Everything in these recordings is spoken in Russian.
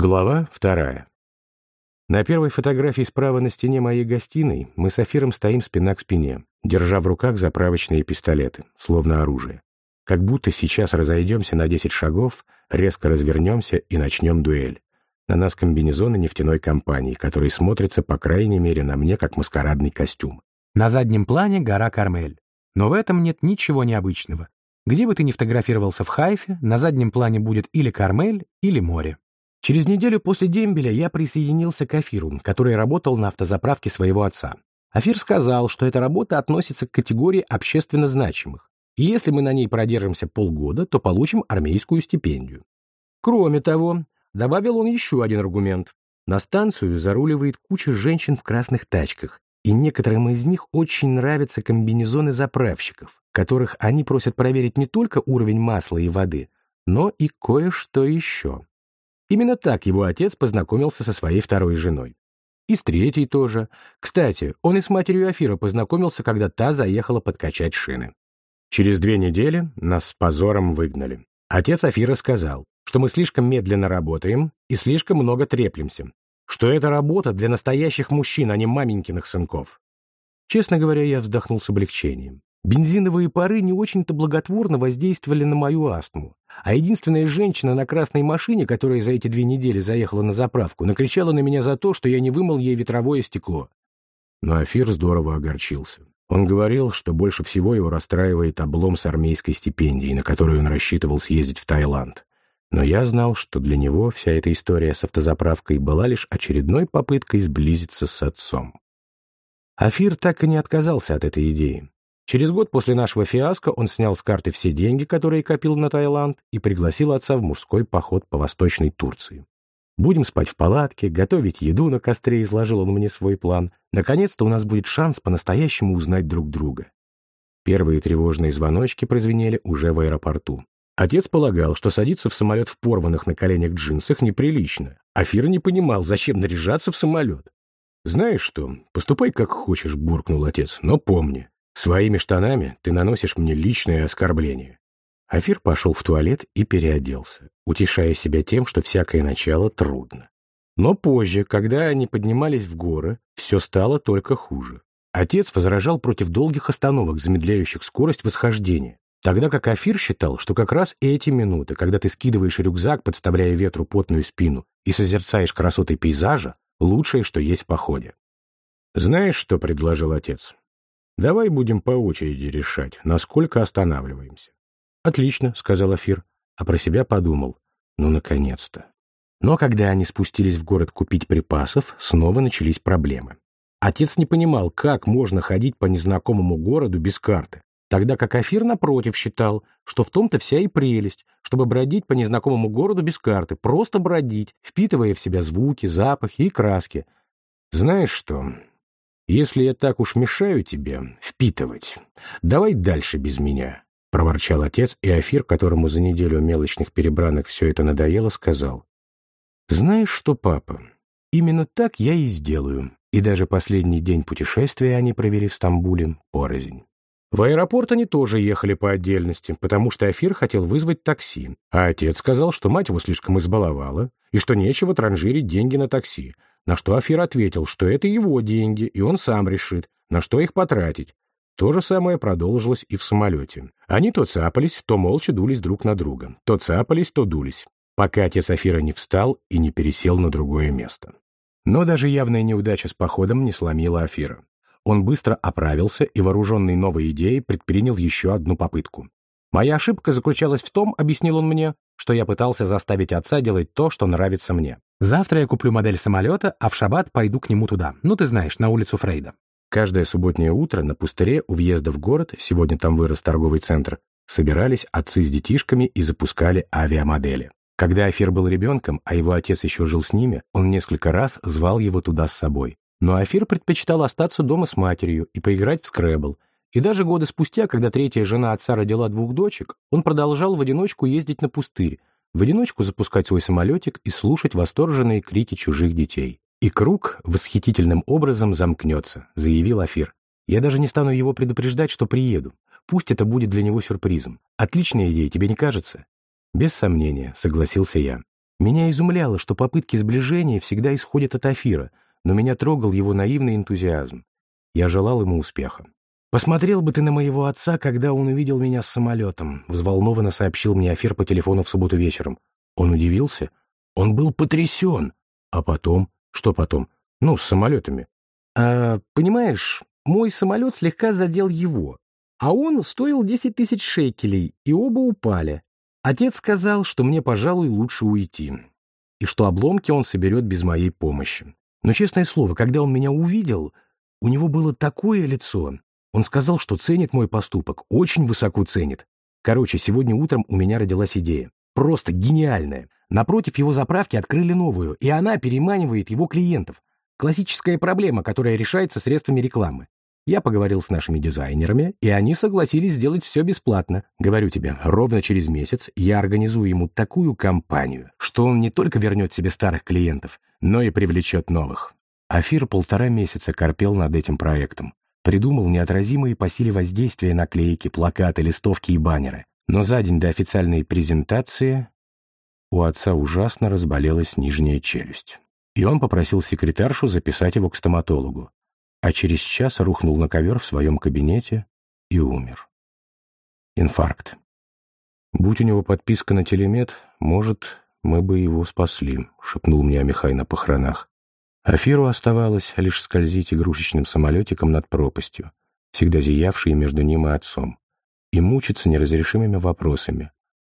Глава вторая. На первой фотографии справа на стене моей гостиной мы с Афиром стоим спина к спине, держа в руках заправочные пистолеты, словно оружие. Как будто сейчас разойдемся на 10 шагов, резко развернемся и начнем дуэль. На нас комбинезоны нефтяной компании, которые смотрятся, по крайней мере, на мне, как маскарадный костюм. На заднем плане гора Кармель. Но в этом нет ничего необычного. Где бы ты ни фотографировался в Хайфе, на заднем плане будет или Кармель, или море. Через неделю после дембеля я присоединился к Афиру, который работал на автозаправке своего отца. Афир сказал, что эта работа относится к категории общественно значимых, и если мы на ней продержимся полгода, то получим армейскую стипендию. Кроме того, добавил он еще один аргумент. На станцию заруливает куча женщин в красных тачках, и некоторым из них очень нравятся комбинезоны заправщиков, которых они просят проверить не только уровень масла и воды, но и кое-что еще. Именно так его отец познакомился со своей второй женой. И с третьей тоже. Кстати, он и с матерью Афира познакомился, когда та заехала подкачать шины. Через две недели нас с позором выгнали. Отец Афира сказал, что мы слишком медленно работаем и слишком много треплемся, что это работа для настоящих мужчин, а не маменькиных сынков. Честно говоря, я вздохнул с облегчением. Бензиновые пары не очень-то благотворно воздействовали на мою астму, а единственная женщина на красной машине, которая за эти две недели заехала на заправку, накричала на меня за то, что я не вымыл ей ветровое стекло. Но Афир здорово огорчился. Он говорил, что больше всего его расстраивает облом с армейской стипендией, на которую он рассчитывал съездить в Таиланд. Но я знал, что для него вся эта история с автозаправкой была лишь очередной попыткой сблизиться с отцом. Афир так и не отказался от этой идеи. Через год после нашего фиаско он снял с карты все деньги, которые копил на Таиланд, и пригласил отца в мужской поход по Восточной Турции. Будем спать в палатке, готовить еду на костре, изложил он мне свой план. Наконец-то у нас будет шанс по-настоящему узнать друг друга. Первые тревожные звоночки прозвенели уже в аэропорту. Отец полагал, что садиться в самолет в порванных на коленях джинсах неприлично. Афир не понимал, зачем наряжаться в самолет. «Знаешь что, поступай как хочешь», — буркнул отец, — «но помни, Своими штанами ты наносишь мне личное оскорбление». Афир пошел в туалет и переоделся, утешая себя тем, что всякое начало трудно. Но позже, когда они поднимались в горы, все стало только хуже. Отец возражал против долгих остановок, замедляющих скорость восхождения, тогда как Афир считал, что как раз эти минуты, когда ты скидываешь рюкзак, подставляя ветру потную спину, и созерцаешь красоты пейзажа, лучшее, что есть в походе. «Знаешь, что предложил отец? Давай будем по очереди решать, насколько останавливаемся. Отлично, сказал Афир, а про себя подумал. Ну, наконец-то. Но когда они спустились в город купить припасов, снова начались проблемы. Отец не понимал, как можно ходить по незнакомому городу без карты, тогда как Афир, напротив, считал, что в том-то вся и прелесть, чтобы бродить по незнакомому городу без карты, просто бродить, впитывая в себя звуки, запахи и краски. Знаешь что, «Если я так уж мешаю тебе впитывать, давай дальше без меня», — проворчал отец, и Афир, которому за неделю мелочных перебранок все это надоело, сказал. «Знаешь что, папа, именно так я и сделаю». И даже последний день путешествия они провели в Стамбуле порознь. В аэропорт они тоже ехали по отдельности, потому что Афир хотел вызвать такси, а отец сказал, что мать его слишком избаловала и что нечего транжирить деньги на такси, на что Афир ответил, что это его деньги, и он сам решит, на что их потратить. То же самое продолжилось и в самолете. Они то цапались, то молча дулись друг на друга, то цапались, то дулись, пока отец Афира не встал и не пересел на другое место. Но даже явная неудача с походом не сломила Афира. Он быстро оправился и, вооруженный новой идеей, предпринял еще одну попытку. «Моя ошибка заключалась в том, — объяснил он мне, — что я пытался заставить отца делать то, что нравится мне. Завтра я куплю модель самолета, а в шаббат пойду к нему туда. Ну, ты знаешь, на улицу Фрейда». Каждое субботнее утро на пустыре у въезда в город, сегодня там вырос торговый центр, собирались отцы с детишками и запускали авиамодели. Когда Афир был ребенком, а его отец еще жил с ними, он несколько раз звал его туда с собой. Но Афир предпочитал остаться дома с матерью и поиграть в скребл. И даже годы спустя, когда третья жена отца родила двух дочек, он продолжал в одиночку ездить на пустырь, в одиночку запускать свой самолетик и слушать восторженные крики чужих детей. «И круг восхитительным образом замкнется», — заявил Афир. «Я даже не стану его предупреждать, что приеду. Пусть это будет для него сюрпризом. Отличная идея, тебе не кажется?» «Без сомнения», — согласился я. Меня изумляло, что попытки сближения всегда исходят от Афира, но меня трогал его наивный энтузиазм. Я желал ему успеха. «Посмотрел бы ты на моего отца, когда он увидел меня с самолетом», взволнованно сообщил мне Афир по телефону в субботу вечером. Он удивился. Он был потрясен. А потом? Что потом? Ну, с самолетами. А, понимаешь, мой самолет слегка задел его, а он стоил 10 тысяч шекелей, и оба упали. Отец сказал, что мне, пожалуй, лучше уйти, и что обломки он соберет без моей помощи. Но, честное слово, когда он меня увидел, у него было такое лицо. Он сказал, что ценит мой поступок, очень высоко ценит. Короче, сегодня утром у меня родилась идея. Просто гениальная. Напротив его заправки открыли новую, и она переманивает его клиентов. Классическая проблема, которая решается средствами рекламы. Я поговорил с нашими дизайнерами, и они согласились сделать все бесплатно. Говорю тебе, ровно через месяц я организую ему такую кампанию, что он не только вернет себе старых клиентов, но и привлечет новых. Афир полтора месяца корпел над этим проектом. Придумал неотразимые по силе воздействия наклейки, плакаты, листовки и баннеры. Но за день до официальной презентации у отца ужасно разболелась нижняя челюсть. И он попросил секретаршу записать его к стоматологу а через час рухнул на ковер в своем кабинете и умер. Инфаркт. «Будь у него подписка на телемет, может, мы бы его спасли», — шепнул мне Амихай на похоронах. Афиру оставалось лишь скользить игрушечным самолетиком над пропастью, всегда зиявшей между ним и отцом, и мучиться неразрешимыми вопросами.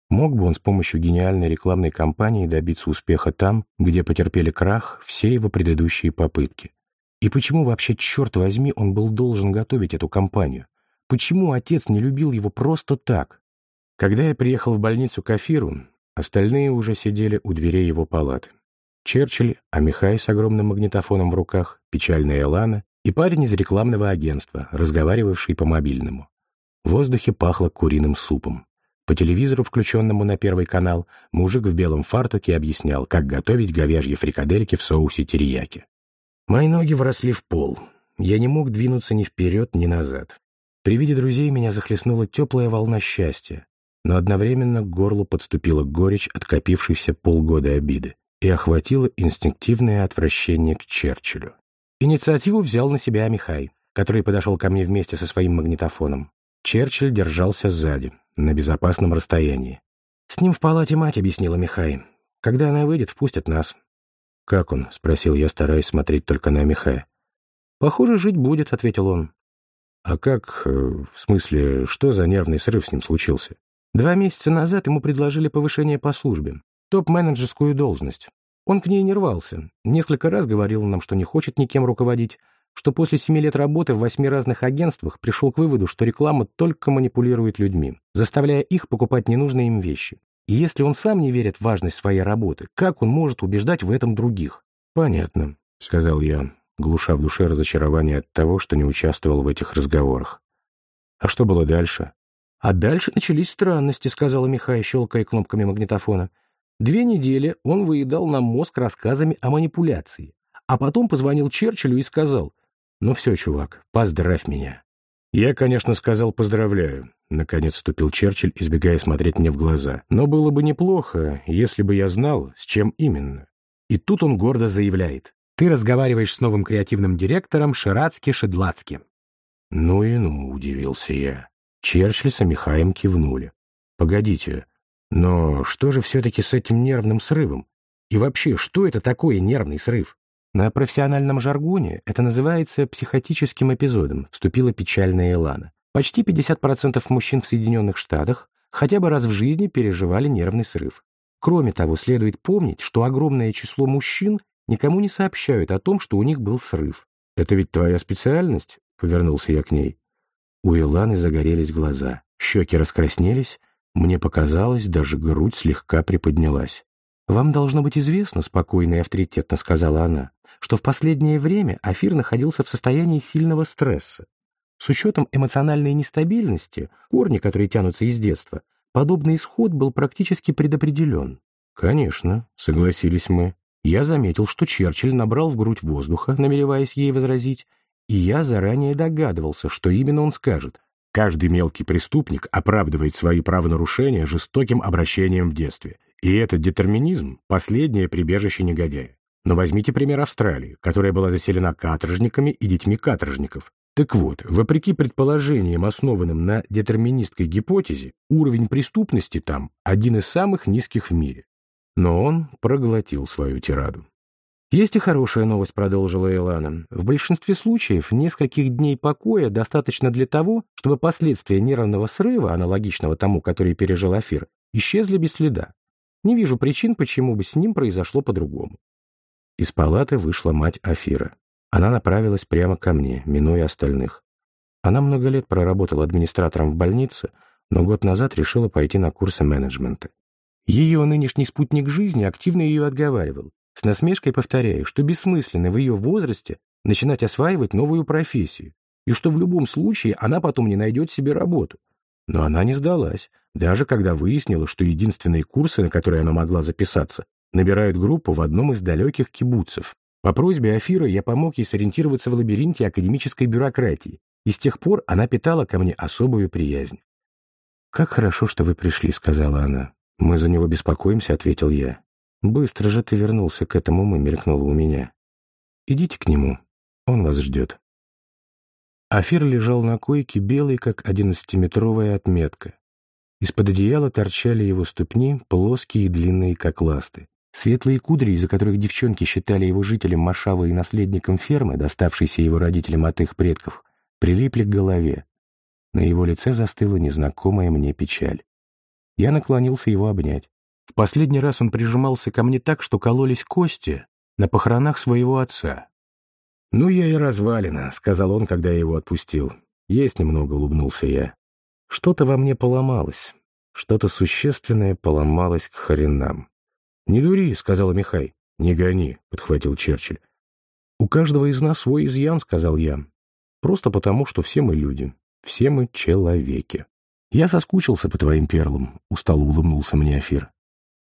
Мог бы он с помощью гениальной рекламной кампании добиться успеха там, где потерпели крах все его предыдущие попытки? И почему вообще, черт возьми, он был должен готовить эту компанию? Почему отец не любил его просто так? Когда я приехал в больницу к Афиру, остальные уже сидели у дверей его палаты. Черчилль, а Михай с огромным магнитофоном в руках, печальная Элана и парень из рекламного агентства, разговаривавший по мобильному. В воздухе пахло куриным супом. По телевизору, включенному на первый канал, мужик в белом фартуке объяснял, как готовить говяжьи фрикадельки в соусе терияки. Мои ноги вросли в пол. Я не мог двинуться ни вперед, ни назад. При виде друзей меня захлестнула теплая волна счастья, но одновременно к горлу подступила горечь откопившейся полгода обиды и охватило инстинктивное отвращение к Черчиллю. Инициативу взял на себя Михай, который подошел ко мне вместе со своим магнитофоном. Черчилль держался сзади, на безопасном расстоянии. «С ним в палате мать», — объяснила Михай. «Когда она выйдет, впустят нас. «Как он?» — спросил я, стараясь смотреть только на Михая. «Похоже, жить будет», — ответил он. «А как... Э, в смысле, что за нервный срыв с ним случился?» Два месяца назад ему предложили повышение по службе, топ-менеджерскую должность. Он к ней не рвался, несколько раз говорил нам, что не хочет никем руководить, что после семи лет работы в восьми разных агентствах пришел к выводу, что реклама только манипулирует людьми, заставляя их покупать ненужные им вещи. И если он сам не верит в важность своей работы, как он может убеждать в этом других? «Понятно», — сказал я, глуша в душе разочарование от того, что не участвовал в этих разговорах. «А что было дальше?» «А дальше начались странности», — сказала Михай, щелкая кнопками магнитофона. «Две недели он выедал нам мозг рассказами о манипуляции, а потом позвонил Черчиллю и сказал, «Ну все, чувак, поздравь меня». Я, конечно, сказал «поздравляю», — наконец вступил Черчилль, избегая смотреть мне в глаза. «Но было бы неплохо, если бы я знал, с чем именно». И тут он гордо заявляет. «Ты разговариваешь с новым креативным директором Ширацки-Шедлацки». «Ну и ну», — удивился я. Черчилль с Михаем кивнули. «Погодите, но что же все-таки с этим нервным срывом? И вообще, что это такое нервный срыв?» На профессиональном жаргоне это называется психотическим эпизодом, вступила печальная Элана. Почти 50% мужчин в Соединенных Штатах хотя бы раз в жизни переживали нервный срыв. Кроме того, следует помнить, что огромное число мужчин никому не сообщают о том, что у них был срыв. «Это ведь твоя специальность?» — повернулся я к ней. У Иланы загорелись глаза, щеки раскраснелись, мне показалось, даже грудь слегка приподнялась. «Вам должно быть известно, — спокойно и авторитетно сказала она, — что в последнее время Афир находился в состоянии сильного стресса. С учетом эмоциональной нестабильности, корни, которые тянутся из детства, подобный исход был практически предопределен. «Конечно», — согласились мы. Я заметил, что Черчилль набрал в грудь воздуха, намереваясь ей возразить, и я заранее догадывался, что именно он скажет. Каждый мелкий преступник оправдывает свои правонарушения жестоким обращением в детстве. И этот детерминизм – последнее прибежище негодяя. Но возьмите пример Австралии, которая была заселена каторжниками и детьми каторжников. Так вот, вопреки предположениям, основанным на детерминистской гипотезе, уровень преступности там один из самых низких в мире. Но он проглотил свою тираду. «Есть и хорошая новость», — продолжила Элана. «В большинстве случаев нескольких дней покоя достаточно для того, чтобы последствия нервного срыва, аналогичного тому, который пережил Афир, исчезли без следа. Не вижу причин, почему бы с ним произошло по-другому». Из палаты вышла мать Афира. Она направилась прямо ко мне, минуя остальных. Она много лет проработала администратором в больнице, но год назад решила пойти на курсы менеджмента. Ее нынешний спутник жизни активно ее отговаривал, с насмешкой повторяю, что бессмысленно в ее возрасте начинать осваивать новую профессию, и что в любом случае она потом не найдет себе работу. Но она не сдалась, даже когда выяснила, что единственные курсы, на которые она могла записаться, набирают группу в одном из далеких кибуцев. По просьбе Афира я помог ей сориентироваться в лабиринте академической бюрократии, и с тех пор она питала ко мне особую приязнь. «Как хорошо, что вы пришли», — сказала она. «Мы за него беспокоимся», — ответил я. «Быстро же ты вернулся к этому мы», — у меня. «Идите к нему, он вас ждет». Афир лежал на койке, белый, как одиннадцатиметровая отметка. Из-под одеяла торчали его ступни, плоские и длинные, как ласты. Светлые кудри, из-за которых девчонки считали его жителем Машавы и наследником фермы, доставшейся его родителям от их предков, прилипли к голове. На его лице застыла незнакомая мне печаль. Я наклонился его обнять. В последний раз он прижимался ко мне так, что кололись кости на похоронах своего отца. «Ну, я и развалина», — сказал он, когда я его отпустил. «Есть немного», — улыбнулся я. «Что-то во мне поломалось. Что-то существенное поломалось к хренам». «Не дури», — сказала Михай. «Не гони», — подхватил Черчилль. «У каждого из нас свой изъян», — сказал я. «Просто потому, что все мы люди, все мы человеки». «Я соскучился по твоим перлам», — устало улыбнулся мне Афир.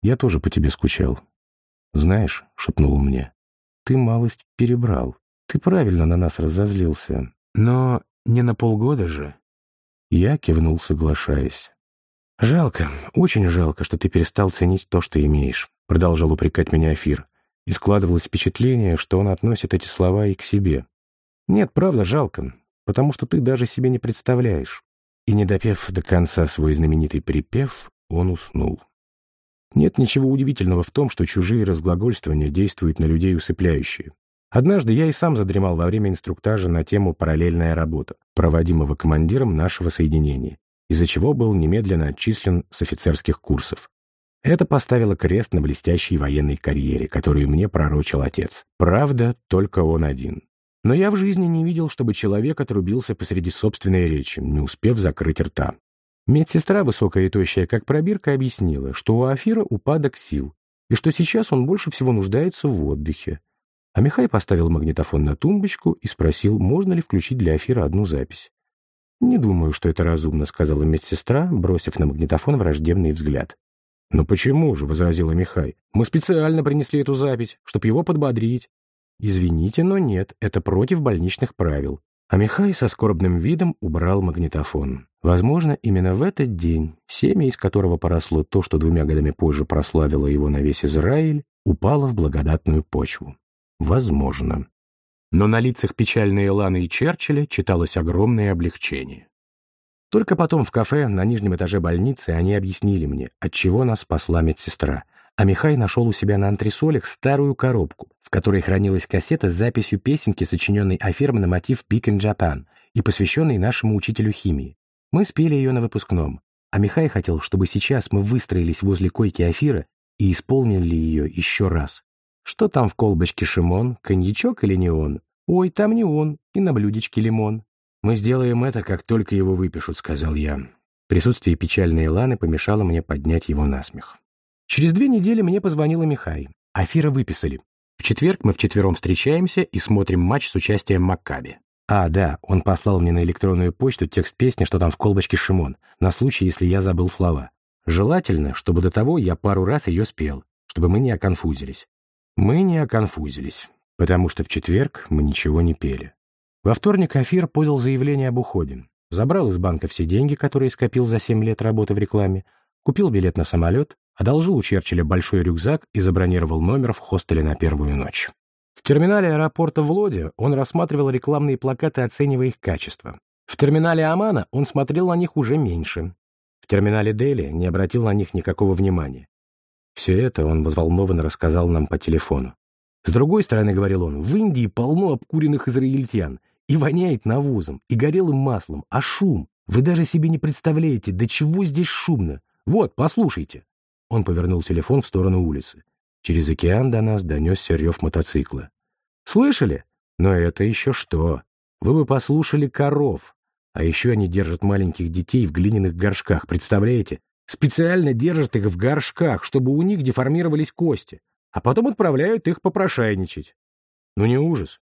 Я тоже по тебе скучал. Знаешь, — шепнул мне, — ты малость перебрал. Ты правильно на нас разозлился. Но не на полгода же. Я кивнул, соглашаясь. «Жалко, очень жалко, что ты перестал ценить то, что имеешь», — продолжал упрекать меня Афир. И складывалось впечатление, что он относит эти слова и к себе. «Нет, правда, жалко, потому что ты даже себе не представляешь». И, не допев до конца свой знаменитый припев, он уснул. Нет ничего удивительного в том, что чужие разглагольствования действуют на людей усыпляющие. Однажды я и сам задремал во время инструктажа на тему «параллельная работа», проводимого командиром нашего соединения, из-за чего был немедленно отчислен с офицерских курсов. Это поставило крест на блестящей военной карьере, которую мне пророчил отец. Правда, только он один. Но я в жизни не видел, чтобы человек отрубился посреди собственной речи, не успев закрыть рта. Медсестра, высокая и тощая, как пробирка, объяснила, что у Афира упадок сил, и что сейчас он больше всего нуждается в отдыхе. А Михай поставил магнитофон на тумбочку и спросил, можно ли включить для Афира одну запись. «Не думаю, что это разумно», — сказала медсестра, бросив на магнитофон враждебный взгляд. «Но почему же?» — возразила Михай. «Мы специально принесли эту запись, чтобы его подбодрить». «Извините, но нет, это против больничных правил. А Михай со скорбным видом убрал магнитофон. Возможно, именно в этот день, семя из которого поросло то, что двумя годами позже прославило его на весь Израиль, упало в благодатную почву. Возможно. Но на лицах печальной Эланы и Черчилля читалось огромное облегчение. Только потом в кафе на нижнем этаже больницы они объяснили мне, от чего нас спасла медсестра — а Михай нашел у себя на антресолях старую коробку, в которой хранилась кассета с записью песенки, сочиненной Афером на мотив «Pick in Japan» и посвященной нашему учителю химии. Мы спели ее на выпускном, а Михай хотел, чтобы сейчас мы выстроились возле койки Афира и исполнили ее еще раз. Что там в колбочке Шимон, коньячок или не он? Ой, там не он, и на блюдечке лимон. Мы сделаем это, как только его выпишут, сказал я. Присутствие печальной Ланы помешало мне поднять его насмех. Через две недели мне позвонила Михай. Афира выписали. В четверг мы вчетвером встречаемся и смотрим матч с участием Маккаби. А, да, он послал мне на электронную почту текст песни, что там в колбочке Шимон, на случай, если я забыл слова. Желательно, чтобы до того я пару раз ее спел, чтобы мы не оконфузились. Мы не оконфузились, потому что в четверг мы ничего не пели. Во вторник Афир подал заявление об уходе. Забрал из банка все деньги, которые скопил за 7 лет работы в рекламе, купил билет на самолет, одолжил у Черчилля большой рюкзак и забронировал номер в хостеле на первую ночь. В терминале аэропорта в Лоде он рассматривал рекламные плакаты, оценивая их качество. В терминале Амана он смотрел на них уже меньше. В терминале Дели не обратил на них никакого внимания. Все это он взволнованно рассказал нам по телефону. С другой стороны, говорил он, в Индии полно обкуренных израильтян, и воняет навозом, и горелым маслом, а шум. Вы даже себе не представляете, до чего здесь шумно. Вот, послушайте. Он повернул телефон в сторону улицы. Через океан до нас донесся рев мотоцикла. Слышали? Но это еще что? Вы бы послушали коров. А еще они держат маленьких детей в глиняных горшках, представляете? Специально держат их в горшках, чтобы у них деформировались кости, а потом отправляют их попрошайничать. Ну не ужас?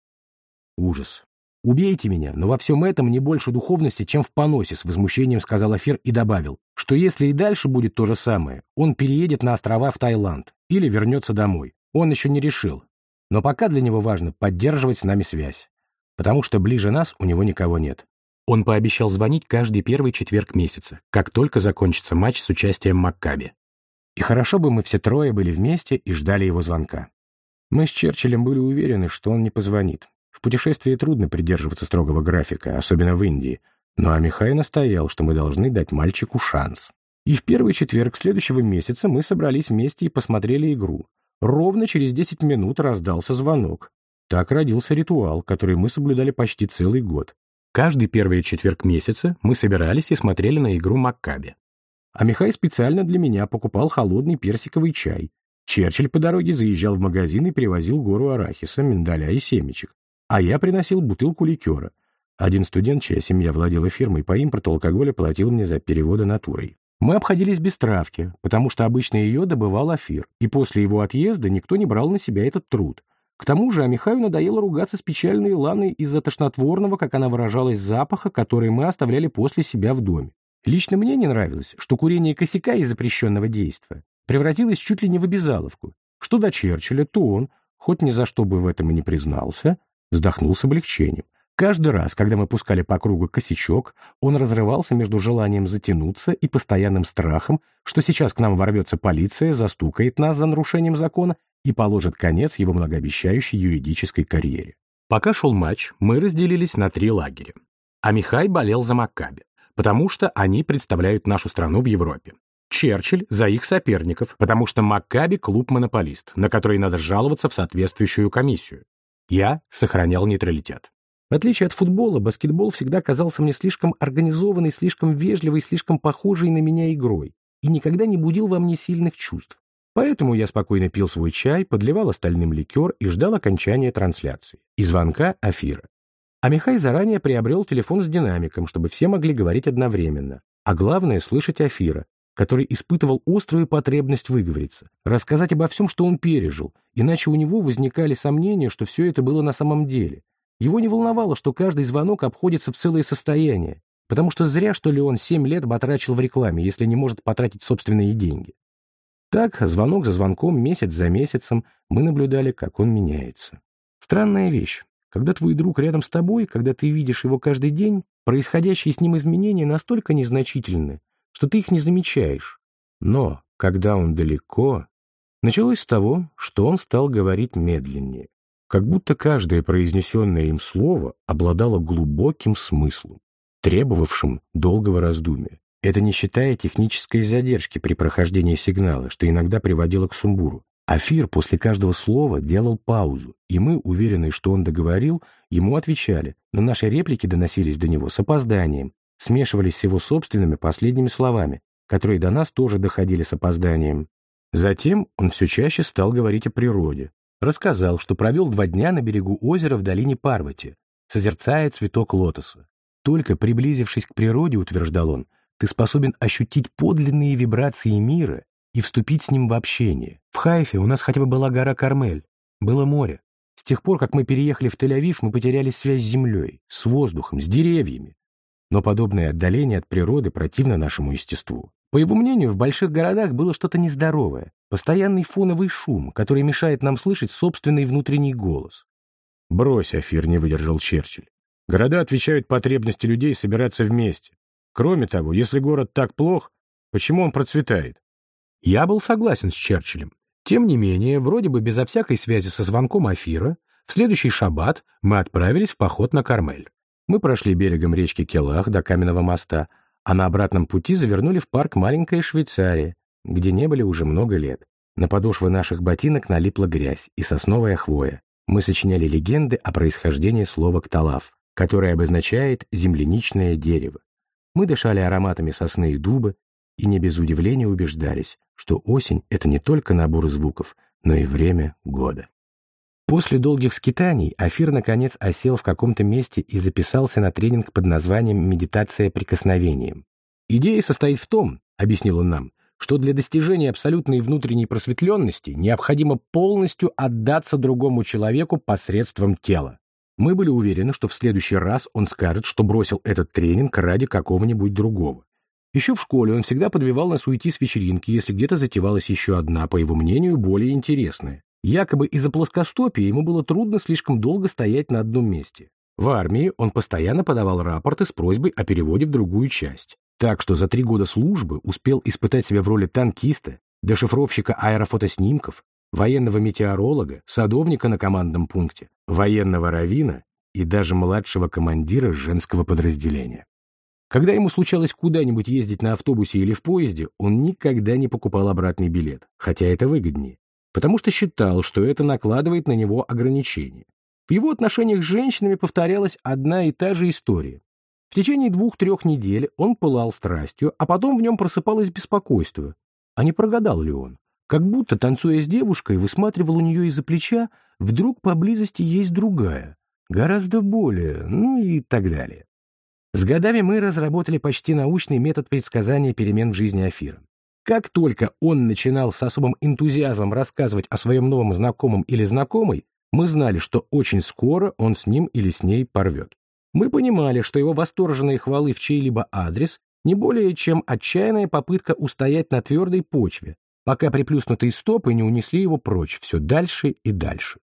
Ужас. «Убейте меня, но во всем этом не больше духовности, чем в поносе», с возмущением сказал Афир и добавил, что если и дальше будет то же самое, он переедет на острова в Таиланд или вернется домой. Он еще не решил. Но пока для него важно поддерживать с нами связь, потому что ближе нас у него никого нет. Он пообещал звонить каждый первый четверг месяца, как только закончится матч с участием Маккаби. И хорошо бы мы все трое были вместе и ждали его звонка. Мы с Черчиллем были уверены, что он не позвонит. В путешествии трудно придерживаться строгого графика, особенно в Индии, но Амихай настоял, что мы должны дать мальчику шанс. И в первый четверг следующего месяца мы собрались вместе и посмотрели игру. Ровно через 10 минут раздался звонок. Так родился ритуал, который мы соблюдали почти целый год. Каждый первый четверг месяца мы собирались и смотрели на игру Маккаби. А Михай специально для меня покупал холодный персиковый чай. Черчилль по дороге заезжал в магазин и привозил гору арахиса, миндаля и семечек а я приносил бутылку ликера. Один студент, чья семья владела фирмой по импорту алкоголя, платил мне за переводы натурой. Мы обходились без травки, потому что обычно ее добывал Афир, и после его отъезда никто не брал на себя этот труд. К тому же Амихаю надоело ругаться с печальной Ланой из-за тошнотворного, как она выражалась, запаха, который мы оставляли после себя в доме. Лично мне не нравилось, что курение косяка из запрещенного действия превратилось чуть ли не в обязаловку. Что до Черчилля, то он, хоть ни за что бы в этом и не признался, Вздохнул с облегчением. Каждый раз, когда мы пускали по кругу косячок, он разрывался между желанием затянуться и постоянным страхом, что сейчас к нам ворвется полиция, застукает нас за нарушением закона и положит конец его многообещающей юридической карьере. Пока шел матч, мы разделились на три лагеря. А Михай болел за Маккаби, потому что они представляют нашу страну в Европе. Черчилль за их соперников, потому что Маккаби — клуб-монополист, на который надо жаловаться в соответствующую комиссию. Я сохранял нейтралитет. В отличие от футбола, баскетбол всегда казался мне слишком организованной, слишком вежливой, слишком похожей на меня игрой и никогда не будил во мне сильных чувств. Поэтому я спокойно пил свой чай, подливал остальным ликер и ждал окончания трансляции и звонка Афира. А Михай заранее приобрел телефон с динамиком, чтобы все могли говорить одновременно, а главное — слышать Афира, который испытывал острую потребность выговориться, рассказать обо всем, что он пережил, иначе у него возникали сомнения, что все это было на самом деле. Его не волновало, что каждый звонок обходится в целое состояние, потому что зря, что ли, он семь лет батрачил в рекламе, если не может потратить собственные деньги. Так, звонок за звонком, месяц за месяцем, мы наблюдали, как он меняется. Странная вещь. Когда твой друг рядом с тобой, когда ты видишь его каждый день, происходящие с ним изменения настолько незначительны, что ты их не замечаешь. Но, когда он далеко, началось с того, что он стал говорить медленнее, как будто каждое произнесенное им слово обладало глубоким смыслом, требовавшим долгого раздумия. Это не считая технической задержки при прохождении сигнала, что иногда приводило к сумбуру. Афир после каждого слова делал паузу, и мы, уверенные, что он договорил, ему отвечали, но наши реплики доносились до него с опозданием, смешивались с его собственными последними словами, которые до нас тоже доходили с опозданием. Затем он все чаще стал говорить о природе. Рассказал, что провел два дня на берегу озера в долине Парвати, созерцая цветок лотоса. Только приблизившись к природе, утверждал он, ты способен ощутить подлинные вибрации мира и вступить с ним в общение. В Хайфе у нас хотя бы была гора Кармель, было море. С тех пор, как мы переехали в Тель-Авив, мы потеряли связь с землей, с воздухом, с деревьями. Но подобное отдаление от природы противно нашему естеству. По его мнению, в больших городах было что-то нездоровое, постоянный фоновый шум, который мешает нам слышать собственный внутренний голос. «Брось, Афир», — не выдержал Черчилль. «Города отвечают потребности людей собираться вместе. Кроме того, если город так плох, почему он процветает? Я был согласен с Черчиллем. Тем не менее, вроде бы безо всякой связи со звонком Афира, в следующий шаббат мы отправились в поход на Кармель. Мы прошли берегом речки Келах до Каменного моста, а на обратном пути завернули в парк «Маленькая Швейцария», где не были уже много лет. На подошвы наших ботинок налипла грязь и сосновая хвоя. Мы сочиняли легенды о происхождении слова «кталав», которое обозначает «земляничное дерево». Мы дышали ароматами сосны и дуба и не без удивления убеждались, что осень — это не только набор звуков, но и время года. После долгих скитаний Афир наконец осел в каком-то месте и записался на тренинг под названием «Медитация прикосновением». «Идея состоит в том», — объяснил он нам, что для достижения абсолютной внутренней просветленности необходимо полностью отдаться другому человеку посредством тела. Мы были уверены, что в следующий раз он скажет, что бросил этот тренинг ради какого-нибудь другого. Еще в школе он всегда подбивал нас уйти с вечеринки, если где-то затевалась еще одна, по его мнению, более интересная. Якобы из-за плоскостопия ему было трудно слишком долго стоять на одном месте. В армии он постоянно подавал рапорты с просьбой о переводе в другую часть. Так что за три года службы успел испытать себя в роли танкиста, дешифровщика аэрофотоснимков, военного метеоролога, садовника на командном пункте, военного равина и даже младшего командира женского подразделения. Когда ему случалось куда-нибудь ездить на автобусе или в поезде, он никогда не покупал обратный билет, хотя это выгоднее потому что считал, что это накладывает на него ограничения. В его отношениях с женщинами повторялась одна и та же история. В течение двух-трех недель он пылал страстью, а потом в нем просыпалось беспокойство. А не прогадал ли он? Как будто, танцуя с девушкой, высматривал у нее из-за плеча, вдруг поблизости есть другая, гораздо более, ну и так далее. С годами мы разработали почти научный метод предсказания перемен в жизни Афира. Как только он начинал с особым энтузиазмом рассказывать о своем новом знакомом или знакомой, мы знали, что очень скоро он с ним или с ней порвет. Мы понимали, что его восторженные хвалы в чей-либо адрес не более чем отчаянная попытка устоять на твердой почве, пока приплюснутые стопы не унесли его прочь все дальше и дальше.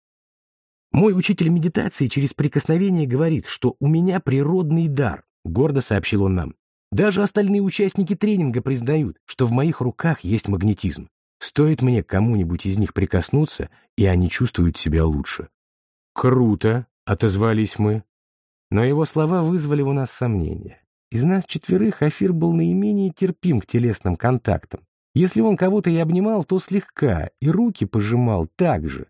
«Мой учитель медитации через прикосновение говорит, что у меня природный дар», — гордо сообщил он нам. Даже остальные участники тренинга признают, что в моих руках есть магнетизм. Стоит мне кому-нибудь из них прикоснуться, и они чувствуют себя лучше. «Круто!» — отозвались мы. Но его слова вызвали у нас сомнения. Из нас четверых Афир был наименее терпим к телесным контактам. Если он кого-то и обнимал, то слегка, и руки пожимал так же.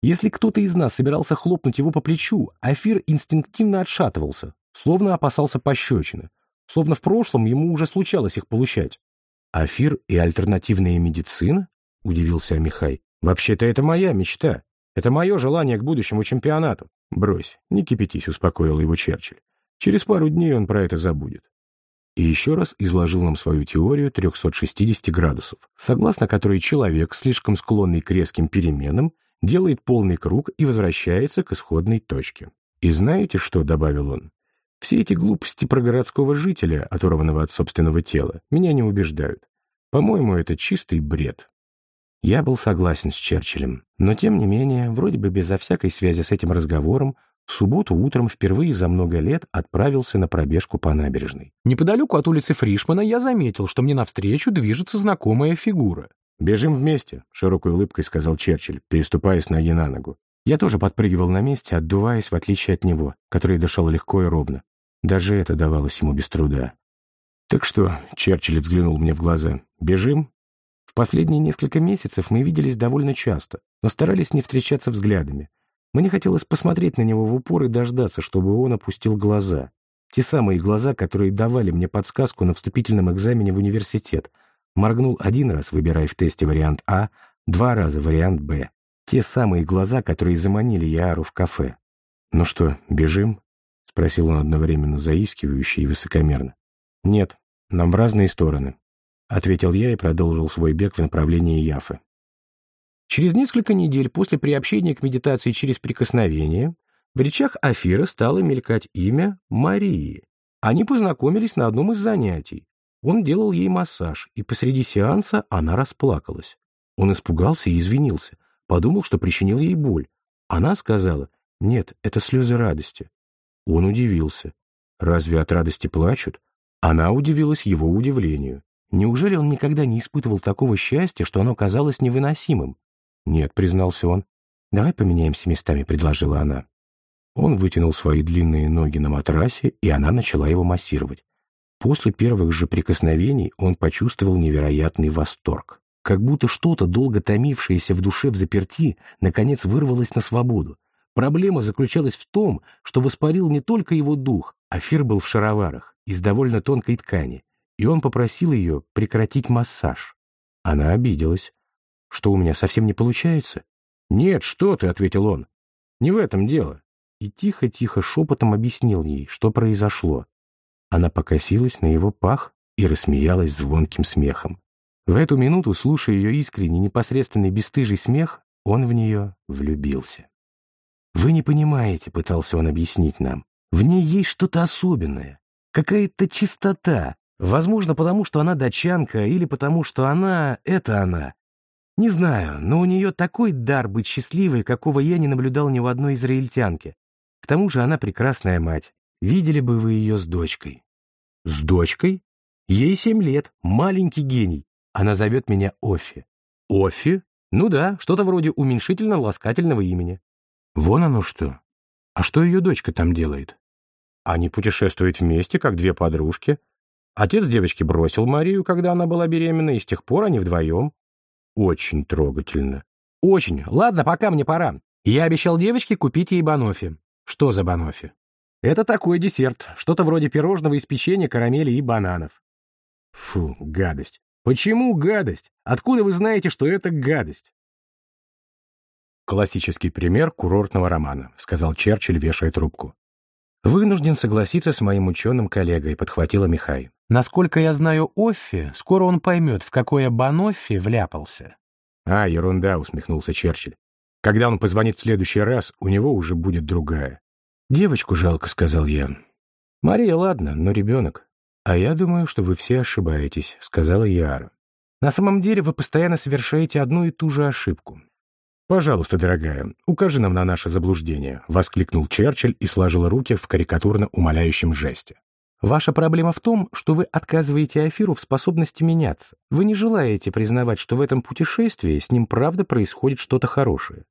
Если кто-то из нас собирался хлопнуть его по плечу, Афир инстинктивно отшатывался, словно опасался пощечины, Словно в прошлом ему уже случалось их получать. «Афир и альтернативная медицина?» — удивился Михай. «Вообще-то это моя мечта. Это мое желание к будущему чемпионату». «Брось, не кипятись», — успокоил его Черчилль. «Через пару дней он про это забудет». И еще раз изложил нам свою теорию 360 градусов, согласно которой человек, слишком склонный к резким переменам, делает полный круг и возвращается к исходной точке. «И знаете что?» — добавил он. Все эти глупости про городского жителя, оторванного от собственного тела, меня не убеждают. По-моему, это чистый бред. Я был согласен с Черчиллем, но тем не менее, вроде бы безо всякой связи с этим разговором, в субботу утром впервые за много лет отправился на пробежку по набережной. Неподалеку от улицы Фришмана я заметил, что мне навстречу движется знакомая фигура. «Бежим вместе», — широкой улыбкой сказал Черчилль, переступая с ноги на ногу. Я тоже подпрыгивал на месте, отдуваясь, в отличие от него, который дышал легко и ровно. Даже это давалось ему без труда. «Так что», — Черчилль взглянул мне в глаза, — «бежим?» В последние несколько месяцев мы виделись довольно часто, но старались не встречаться взглядами. Мне хотелось посмотреть на него в упор и дождаться, чтобы он опустил глаза. Те самые глаза, которые давали мне подсказку на вступительном экзамене в университет. Моргнул один раз, выбирая в тесте вариант А, два раза вариант Б. Те самые глаза, которые заманили Яру в кафе. «Ну что, бежим?» — спросил он одновременно заискивающе и высокомерно. «Нет, нам в разные стороны», — ответил я и продолжил свой бег в направлении Яфы. Через несколько недель после приобщения к медитации через прикосновение в речах Афира стало мелькать имя Марии. Они познакомились на одном из занятий. Он делал ей массаж, и посреди сеанса она расплакалась. Он испугался и извинился, подумал, что причинил ей боль. Она сказала, «Нет, это слезы радости». Он удивился. Разве от радости плачут? Она удивилась его удивлению. Неужели он никогда не испытывал такого счастья, что оно казалось невыносимым? «Нет», — признался он. «Давай поменяемся местами», — предложила она. Он вытянул свои длинные ноги на матрасе, и она начала его массировать. После первых же прикосновений он почувствовал невероятный восторг. Как будто что-то, долго томившееся в душе в заперти, наконец вырвалось на свободу. Проблема заключалась в том, что воспарил не только его дух, а Фир был в шароварах, из довольно тонкой ткани, и он попросил ее прекратить массаж. Она обиделась. «Что, у меня совсем не получается?» «Нет, что ты», — ответил он. «Не в этом дело». И тихо-тихо шепотом объяснил ей, что произошло. Она покосилась на его пах и рассмеялась звонким смехом. В эту минуту, слушая ее искренний, непосредственный, бесстыжий смех, он в нее влюбился. «Вы не понимаете», — пытался он объяснить нам, «в ней есть что-то особенное, какая-то чистота, возможно, потому что она дачанка или потому что она — это она. Не знаю, но у нее такой дар быть счастливой, какого я не наблюдал ни у одной израильтянки. К тому же она прекрасная мать. Видели бы вы ее с дочкой. С дочкой? Ей семь лет, маленький гений. Она зовет меня Офи. Офи? Ну да, что-то вроде уменьшительно-ласкательного имени. Вон оно что. А что ее дочка там делает? Они путешествуют вместе, как две подружки. Отец девочки бросил Марию, когда она была беременна, и с тех пор они вдвоем. Очень трогательно. Очень. Ладно, пока мне пора. Я обещал девочке купить ей банофи. Что за банофи? Это такой десерт, что-то вроде пирожного из печенья, карамели и бананов. Фу, гадость. Почему гадость? Откуда вы знаете, что это гадость? Классический пример курортного романа, сказал Черчилль, вешая трубку. Вынужден согласиться с моим ученым коллегой, подхватила Михай. Насколько я знаю Оффи, скоро он поймет, в какое Баноффи вляпался. А, ерунда, усмехнулся Черчилль. Когда он позвонит в следующий раз, у него уже будет другая. «Девочку жалко», — сказал я. «Мария, ладно, но ребенок». «А я думаю, что вы все ошибаетесь», — сказала Яра. «На самом деле вы постоянно совершаете одну и ту же ошибку». «Пожалуйста, дорогая, укажи нам на наше заблуждение», — воскликнул Черчилль и сложил руки в карикатурно умоляющем жесте. «Ваша проблема в том, что вы отказываете Афиру в способности меняться. Вы не желаете признавать, что в этом путешествии с ним правда происходит что-то хорошее.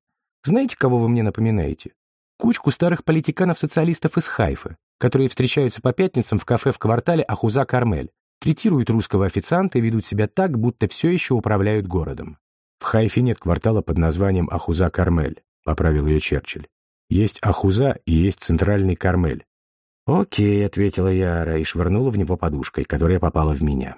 Знаете, кого вы мне напоминаете? Кучку старых политиканов-социалистов из Хайфы, которые встречаются по пятницам в кафе в квартале Ахуза-Кармель, третируют русского официанта и ведут себя так, будто все еще управляют городом. В Хайфе нет квартала под названием Ахуза-Кармель, поправил ее Черчилль. Есть Ахуза и есть Центральный Кармель. «Окей», — ответила Яра и швырнула в него подушкой, которая попала в меня.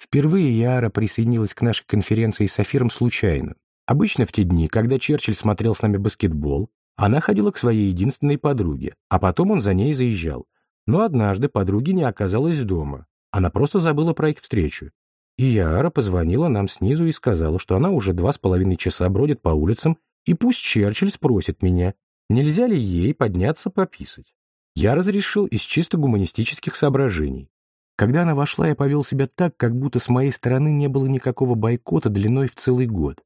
Впервые Яра присоединилась к нашей конференции с Афиром случайно. Обычно в те дни, когда Черчилль смотрел с нами баскетбол, она ходила к своей единственной подруге, а потом он за ней заезжал. Но однажды подруги не оказалась дома. Она просто забыла про их встречу. И Яра позвонила нам снизу и сказала, что она уже два с половиной часа бродит по улицам, и пусть Черчилль спросит меня, нельзя ли ей подняться пописать. Я разрешил из чисто гуманистических соображений. Когда она вошла, я повел себя так, как будто с моей стороны не было никакого бойкота длиной в целый год.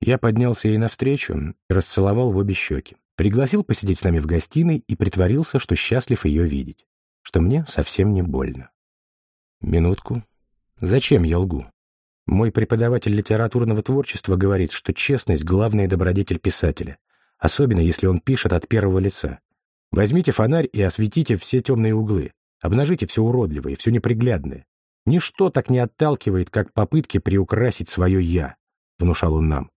Я поднялся ей навстречу и расцеловал в обе щеки. Пригласил посидеть с нами в гостиной и притворился, что счастлив ее видеть, что мне совсем не больно. Минутку. Зачем я лгу? Мой преподаватель литературного творчества говорит, что честность — главный добродетель писателя, особенно если он пишет от первого лица. Возьмите фонарь и осветите все темные углы, обнажите все уродливое, все неприглядное. Ничто так не отталкивает, как попытки приукрасить свое «я», — внушал он нам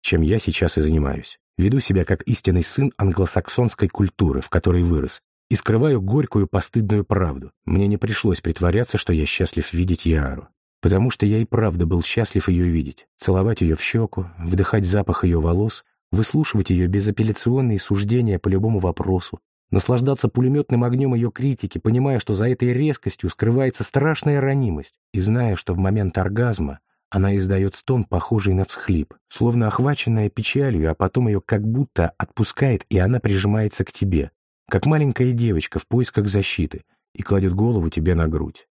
чем я сейчас и занимаюсь. Веду себя как истинный сын англосаксонской культуры, в которой вырос, и скрываю горькую постыдную правду. Мне не пришлось притворяться, что я счастлив видеть Яру. Потому что я и правда был счастлив ее видеть, целовать ее в щеку, вдыхать запах ее волос, выслушивать ее безапелляционные суждения по любому вопросу, наслаждаться пулеметным огнем ее критики, понимая, что за этой резкостью скрывается страшная ранимость, и зная, что в момент оргазма она издает стон, похожий на всхлип, словно охваченная печалью, а потом ее как будто отпускает, и она прижимается к тебе, как маленькая девочка в поисках защиты, и кладет голову тебе на грудь.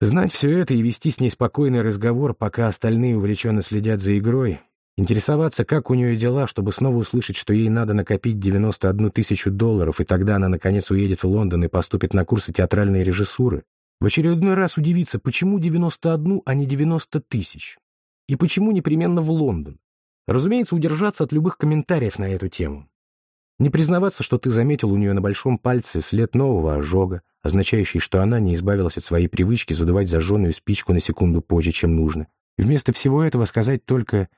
Знать все это и вести с ней спокойный разговор, пока остальные увлеченно следят за игрой, интересоваться, как у нее дела, чтобы снова услышать, что ей надо накопить 91 тысячу долларов, и тогда она, наконец, уедет в Лондон и поступит на курсы театральной режиссуры, В очередной раз удивиться, почему 91, а не 90 тысяч? И почему непременно в Лондон? Разумеется, удержаться от любых комментариев на эту тему. Не признаваться, что ты заметил у нее на большом пальце след нового ожога, означающий, что она не избавилась от своей привычки задувать зажженную спичку на секунду позже, чем нужно. Вместо всего этого сказать только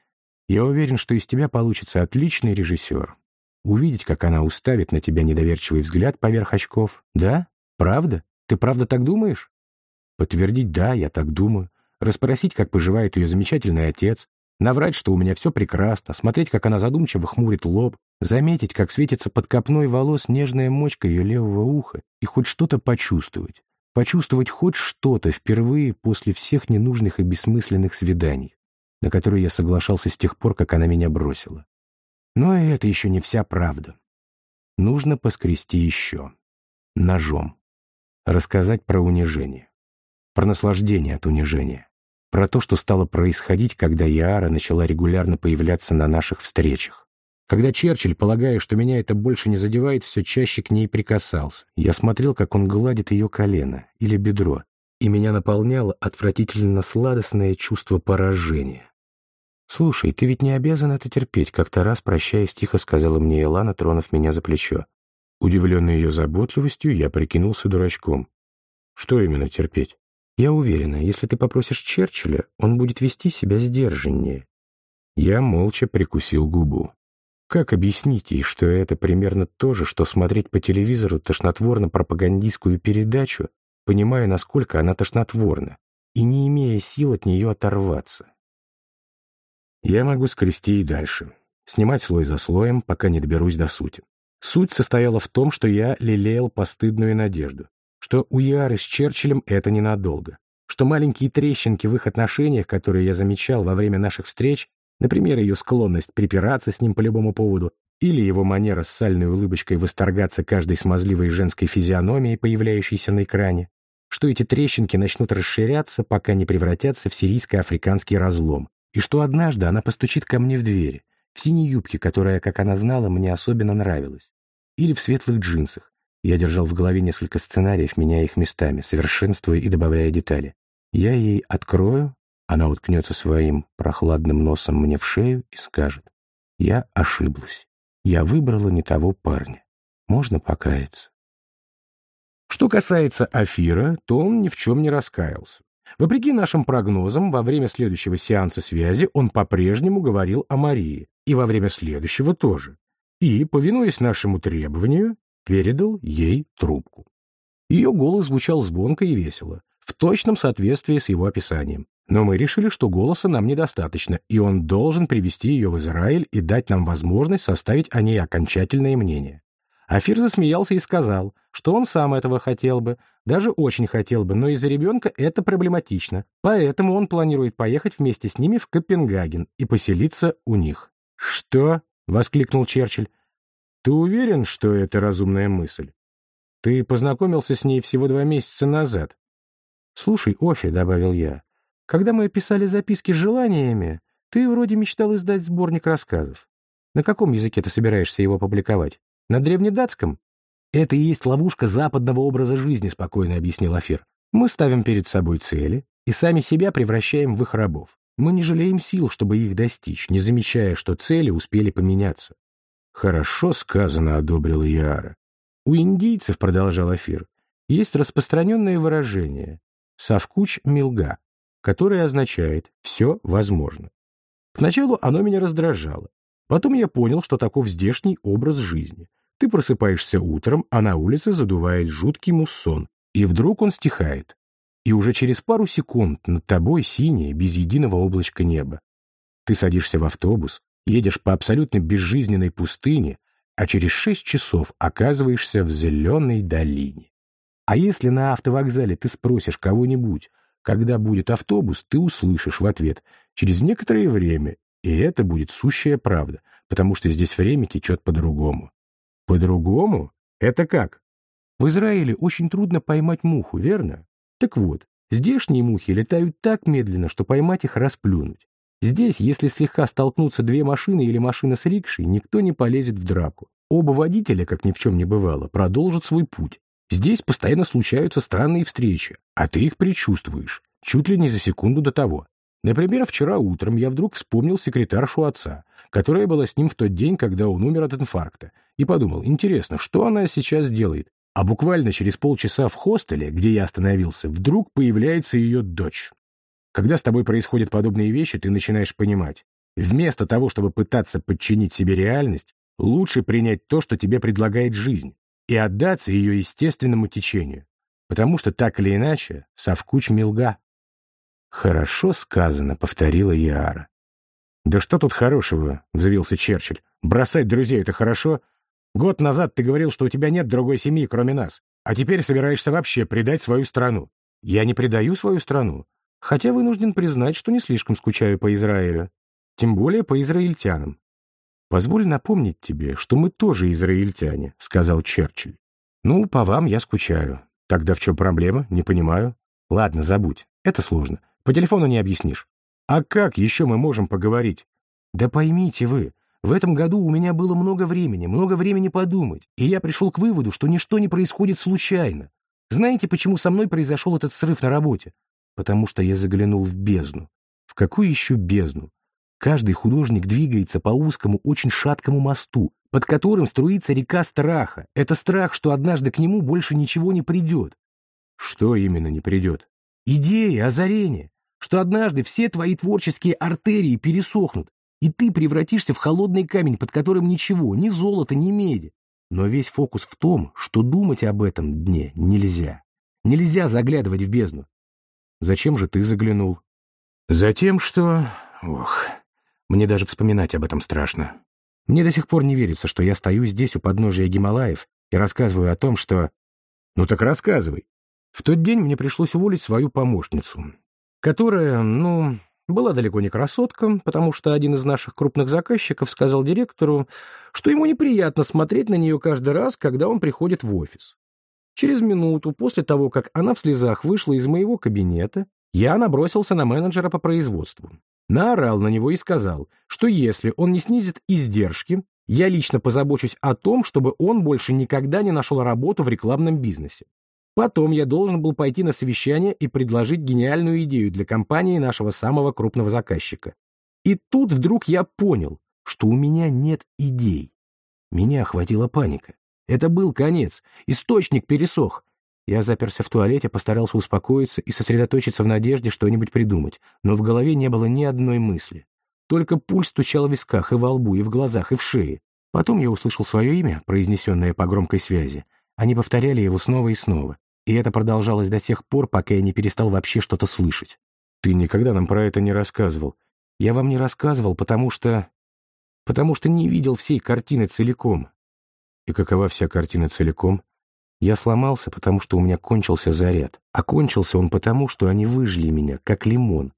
«Я уверен, что из тебя получится отличный режиссер». Увидеть, как она уставит на тебя недоверчивый взгляд поверх очков. Да? Правда? Ты правда так думаешь? Подтвердить «да, я так думаю». Расспросить, как поживает ее замечательный отец, Наврать, что у меня все прекрасно, смотреть, как она задумчиво хмурит лоб, заметить, как светится под копной волос нежная мочка ее левого уха и хоть что-то почувствовать. Почувствовать хоть что-то впервые после всех ненужных и бессмысленных свиданий, на которые я соглашался с тех пор, как она меня бросила. Но и это еще не вся правда. Нужно поскрести еще. Ножом. Рассказать про унижение. Про наслаждение от унижения про то, что стало происходить, когда Яара начала регулярно появляться на наших встречах. Когда Черчилль, полагая, что меня это больше не задевает, все чаще к ней прикасался. Я смотрел, как он гладит ее колено или бедро, и меня наполняло отвратительно сладостное чувство поражения. «Слушай, ты ведь не обязан это терпеть», — как-то раз, прощаясь, тихо сказала мне Илана, тронув меня за плечо. Удивленный ее заботливостью, я прикинулся дурачком. «Что именно терпеть?» Я уверена, если ты попросишь Черчилля, он будет вести себя сдержаннее. Я молча прикусил губу. Как объяснить ей, что это примерно то же, что смотреть по телевизору тошнотворно-пропагандистскую передачу, понимая, насколько она тошнотворна, и не имея сил от нее оторваться? Я могу скрести и дальше, снимать слой за слоем, пока не доберусь до сути. Суть состояла в том, что я лелеял постыдную надежду что у Яры с Черчиллем это ненадолго, что маленькие трещинки в их отношениях, которые я замечал во время наших встреч, например, ее склонность припираться с ним по любому поводу, или его манера с сальной улыбочкой восторгаться каждой смазливой женской физиономией, появляющейся на экране, что эти трещинки начнут расширяться, пока не превратятся в сирийско-африканский разлом, и что однажды она постучит ко мне в дверь, в синей юбке, которая, как она знала, мне особенно нравилась, или в светлых джинсах, я держал в голове несколько сценариев, меняя их местами, совершенствуя и добавляя детали. Я ей открою, она уткнется своим прохладным носом мне в шею и скажет, «Я ошиблась. Я выбрала не того парня. Можно покаяться». Что касается Афира, то он ни в чем не раскаялся. Вопреки нашим прогнозам, во время следующего сеанса связи он по-прежнему говорил о Марии, и во время следующего тоже. И, повинуясь нашему требованию, передал ей трубку. Ее голос звучал звонко и весело, в точном соответствии с его описанием. Но мы решили, что голоса нам недостаточно, и он должен привести ее в Израиль и дать нам возможность составить о ней окончательное мнение. Афир засмеялся и сказал, что он сам этого хотел бы, даже очень хотел бы, но из-за ребенка это проблематично, поэтому он планирует поехать вместе с ними в Копенгаген и поселиться у них. «Что?» — воскликнул Черчилль. Ты уверен, что это разумная мысль? Ты познакомился с ней всего два месяца назад. Слушай, Офи, — добавил я, — когда мы писали записки с желаниями, ты вроде мечтал издать сборник рассказов. На каком языке ты собираешься его публиковать? На древнедатском? Это и есть ловушка западного образа жизни, спокойно объяснил Афир. Мы ставим перед собой цели и сами себя превращаем в их рабов. Мы не жалеем сил, чтобы их достичь, не замечая, что цели успели поменяться. «Хорошо сказано», — одобрил Яра. «У индийцев, — продолжал Афир, — есть распространенное выражение «совкуч милга», которое означает «все возможно». Поначалу оно меня раздражало. Потом я понял, что таков здешний образ жизни. Ты просыпаешься утром, а на улице задувает жуткий муссон, и вдруг он стихает. И уже через пару секунд над тобой синее, без единого облачка неба. Ты садишься в автобус, едешь по абсолютно безжизненной пустыне, а через шесть часов оказываешься в зеленой долине. А если на автовокзале ты спросишь кого-нибудь, когда будет автобус, ты услышишь в ответ «через некоторое время», и это будет сущая правда, потому что здесь время течет по-другому. По-другому? Это как? В Израиле очень трудно поймать муху, верно? Так вот, здешние мухи летают так медленно, что поймать их расплюнуть. Здесь, если слегка столкнутся две машины или машина с рикшей, никто не полезет в драку. Оба водителя, как ни в чем не бывало, продолжат свой путь. Здесь постоянно случаются странные встречи, а ты их предчувствуешь, чуть ли не за секунду до того. Например, вчера утром я вдруг вспомнил секретаршу отца, которая была с ним в тот день, когда он умер от инфаркта, и подумал, интересно, что она сейчас делает? А буквально через полчаса в хостеле, где я остановился, вдруг появляется ее дочь. Когда с тобой происходят подобные вещи, ты начинаешь понимать, вместо того, чтобы пытаться подчинить себе реальность, лучше принять то, что тебе предлагает жизнь, и отдаться ее естественному течению, потому что так или иначе совкуч мелга. «Хорошо сказано», — повторила Яра. «Да что тут хорошего?» — взвился Черчилль. «Бросать друзей — это хорошо. Год назад ты говорил, что у тебя нет другой семьи, кроме нас, а теперь собираешься вообще предать свою страну. Я не предаю свою страну, хотя вынужден признать, что не слишком скучаю по Израилю, тем более по израильтянам. «Позволь напомнить тебе, что мы тоже израильтяне», — сказал Черчилль. «Ну, по вам я скучаю. Тогда в чем проблема? Не понимаю. Ладно, забудь. Это сложно. По телефону не объяснишь. А как еще мы можем поговорить? Да поймите вы, в этом году у меня было много времени, много времени подумать, и я пришел к выводу, что ничто не происходит случайно. Знаете, почему со мной произошел этот срыв на работе? Потому что я заглянул в бездну. В какую еще бездну? Каждый художник двигается по узкому, очень шаткому мосту, под которым струится река страха. Это страх, что однажды к нему больше ничего не придет. Что именно не придет? Идеи, озарение. Что однажды все твои творческие артерии пересохнут, и ты превратишься в холодный камень, под которым ничего, ни золота, ни меди. Но весь фокус в том, что думать об этом дне нельзя. Нельзя заглядывать в бездну. Зачем же ты заглянул? Затем, что... Ох... Мне даже вспоминать об этом страшно. Мне до сих пор не верится, что я стою здесь у подножия Гималаев и рассказываю о том, что... Ну так рассказывай. В тот день мне пришлось уволить свою помощницу, которая, ну, была далеко не красотка, потому что один из наших крупных заказчиков сказал директору, что ему неприятно смотреть на нее каждый раз, когда он приходит в офис. Через минуту после того, как она в слезах вышла из моего кабинета, я набросился на менеджера по производству наорал на него и сказал, что если он не снизит издержки, я лично позабочусь о том, чтобы он больше никогда не нашел работу в рекламном бизнесе. Потом я должен был пойти на совещание и предложить гениальную идею для компании нашего самого крупного заказчика. И тут вдруг я понял, что у меня нет идей. Меня охватила паника. Это был конец, источник пересох, я заперся в туалете, постарался успокоиться и сосредоточиться в надежде что-нибудь придумать, но в голове не было ни одной мысли. Только пульс стучал в висках и во лбу, и в глазах, и в шее. Потом я услышал свое имя, произнесенное по громкой связи. Они повторяли его снова и снова, и это продолжалось до тех пор, пока я не перестал вообще что-то слышать. «Ты никогда нам про это не рассказывал. Я вам не рассказывал, потому что... потому что не видел всей картины целиком». «И какова вся картина целиком?» Я сломался, потому что у меня кончился заряд. А кончился он потому, что они выжили меня, как лимон.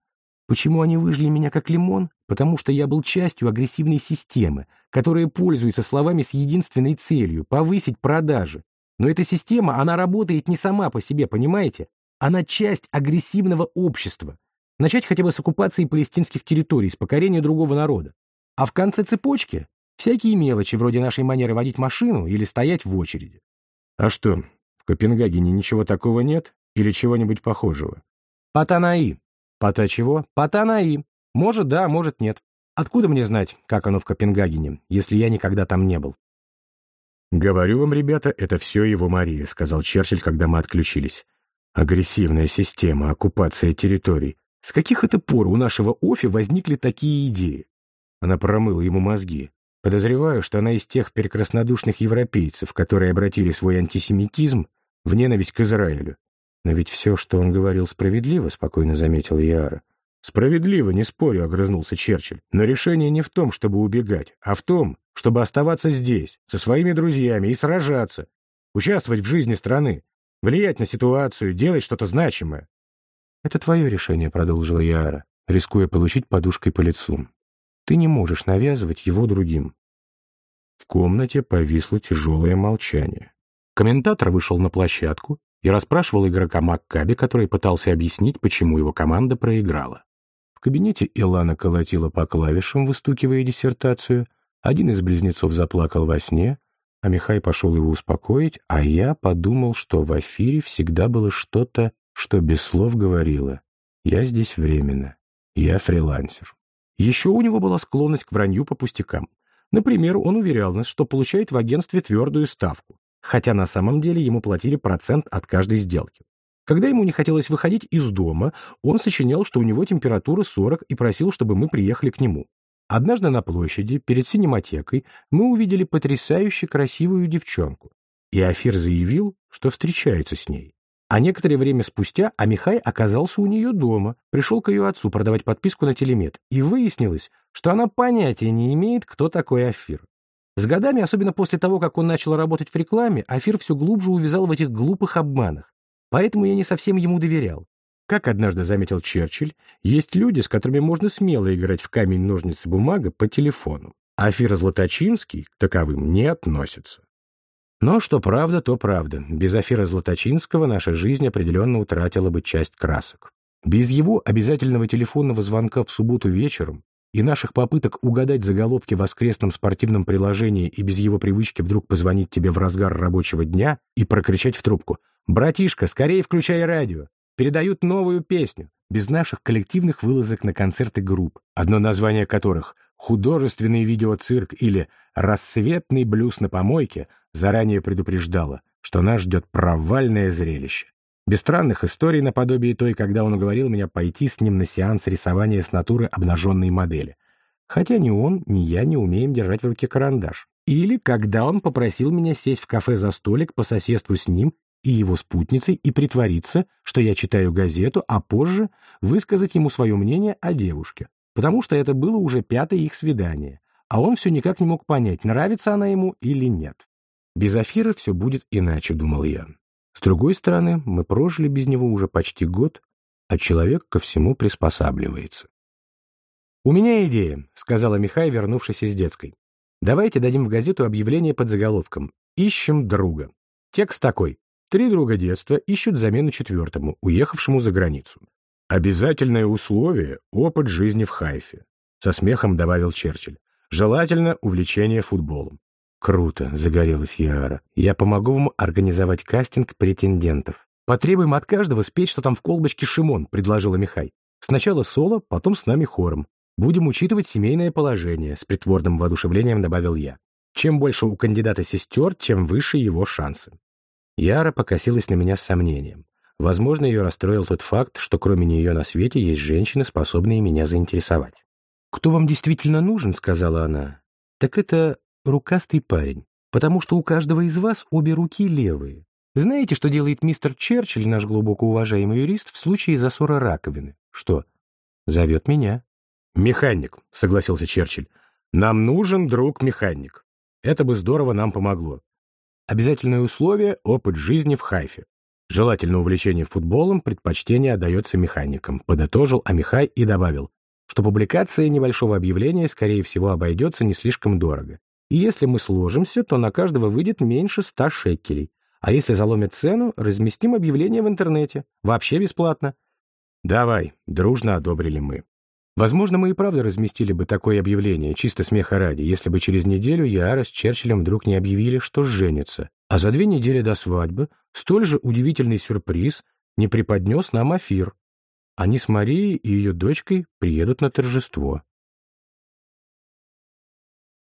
Почему они выжили меня как лимон? Потому что я был частью агрессивной системы, которая пользуется словами с единственной целью — повысить продажи. Но эта система, она работает не сама по себе, понимаете? Она часть агрессивного общества. Начать хотя бы с оккупации палестинских территорий, с покорения другого народа. А в конце цепочки — всякие мелочи, вроде нашей манеры водить машину или стоять в очереди. А что, в Копенгагене ничего такого нет? Или чего-нибудь похожего? Патанаи. Пата чего? Патанаи. Может, да, может, нет. Откуда мне знать, как оно в Копенгагене, если я никогда там не был? «Говорю вам, ребята, это все его Мария», — сказал Черчилль, когда мы отключились. «Агрессивная система, оккупация территорий. С каких это пор у нашего Офи возникли такие идеи?» Она промыла ему мозги. Подозреваю, что она из тех прекраснодушных европейцев, которые обратили свой антисемитизм в ненависть к Израилю. Но ведь все, что он говорил, справедливо, спокойно заметил Яра. Справедливо, не спорю, огрызнулся Черчилль. Но решение не в том, чтобы убегать, а в том, чтобы оставаться здесь, со своими друзьями и сражаться, участвовать в жизни страны, влиять на ситуацию, делать что-то значимое. Это твое решение, продолжила Яра, рискуя получить подушкой по лицу. Ты не можешь навязывать его другим. В комнате повисло тяжелое молчание. Комментатор вышел на площадку и расспрашивал игрока Маккаби, который пытался объяснить, почему его команда проиграла. В кабинете Илана колотила по клавишам, выстукивая диссертацию, один из близнецов заплакал во сне, а Михай пошел его успокоить, а я подумал, что в эфире всегда было что-то, что без слов говорило. Я здесь временно. Я фрилансер. Еще у него была склонность к вранью по пустякам. Например, он уверял нас, что получает в агентстве твердую ставку, хотя на самом деле ему платили процент от каждой сделки. Когда ему не хотелось выходить из дома, он сочинял, что у него температура 40 и просил, чтобы мы приехали к нему. Однажды на площади, перед синематекой, мы увидели потрясающе красивую девчонку, и Афир заявил, что встречается с ней. А некоторое время спустя Амихай оказался у нее дома, пришел к ее отцу продавать подписку на телемет, и выяснилось, что она понятия не имеет, кто такой Афир. С годами, особенно после того, как он начал работать в рекламе, Афир все глубже увязал в этих глупых обманах. Поэтому я не совсем ему доверял. Как однажды заметил Черчилль, есть люди, с которыми можно смело играть в камень-ножницы-бумага по телефону. Афир Златочинский к таковым не относится. Но что правда, то правда. Без Афира Златочинского наша жизнь определенно утратила бы часть красок. Без его обязательного телефонного звонка в субботу вечером и наших попыток угадать заголовки в воскресном спортивном приложении и без его привычки вдруг позвонить тебе в разгар рабочего дня и прокричать в трубку «Братишка, скорее включай радио! Передают новую песню!» без наших коллективных вылазок на концерты групп, одно название которых «Художественный видеоцирк» или «Рассветный блюз на помойке» заранее предупреждало, что нас ждет провальное зрелище. Без странных историй наподобие той, когда он уговорил меня пойти с ним на сеанс рисования с натуры обнаженной модели. Хотя ни он, ни я не умеем держать в руке карандаш. Или когда он попросил меня сесть в кафе за столик по соседству с ним и его спутницей и притвориться, что я читаю газету, а позже высказать ему свое мнение о девушке, потому что это было уже пятое их свидание, а он все никак не мог понять, нравится она ему или нет. Без Афира все будет иначе, думал я. С другой стороны, мы прожили без него уже почти год, а человек ко всему приспосабливается. «У меня идея», — сказала Михай, вернувшись из детской. «Давайте дадим в газету объявление под заголовком «Ищем друга». Текст такой. Три друга детства ищут замену четвертому, уехавшему за границу. «Обязательное условие — опыт жизни в Хайфе», — со смехом добавил Черчилль. «Желательно увлечение футболом. Круто, загорелась Яра. Я помогу вам организовать кастинг претендентов. Потребуем от каждого спеть, что там в колбочке Шимон, предложила Михай. Сначала соло, потом с нами хором. Будем учитывать семейное положение, с притворным воодушевлением добавил я. Чем больше у кандидата сестер, тем выше его шансы. Яра покосилась на меня с сомнением. Возможно, ее расстроил тот факт, что кроме нее на свете есть женщины, способные меня заинтересовать. «Кто вам действительно нужен?» — сказала она. «Так это рукастый парень, потому что у каждого из вас обе руки левые. Знаете, что делает мистер Черчилль, наш глубоко уважаемый юрист, в случае засора раковины? Что? Зовет меня. «Механик», — согласился Черчилль. «Нам нужен друг-механик. Это бы здорово нам помогло. Обязательное условие — опыт жизни в Хайфе. Желательно увлечение футболом, предпочтение отдается механикам», — подытожил Амихай и добавил, что публикация небольшого объявления, скорее всего, обойдется не слишком дорого. И если мы сложимся, то на каждого выйдет меньше ста шекелей. А если заломят цену, разместим объявление в интернете. Вообще бесплатно. Давай, дружно одобрили мы. Возможно, мы и правда разместили бы такое объявление, чисто смеха ради, если бы через неделю Яра с Черчиллем вдруг не объявили, что женятся. А за две недели до свадьбы столь же удивительный сюрприз не преподнес нам Афир. Они с Марией и ее дочкой приедут на торжество.